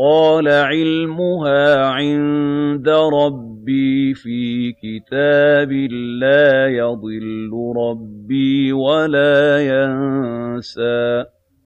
قَالَ عِلْمُهَا عِندَ رَبِّي فِي كِتَابٍ ۖ لَّا يَضِلُّ رَبِّي وَلَا يَنسَى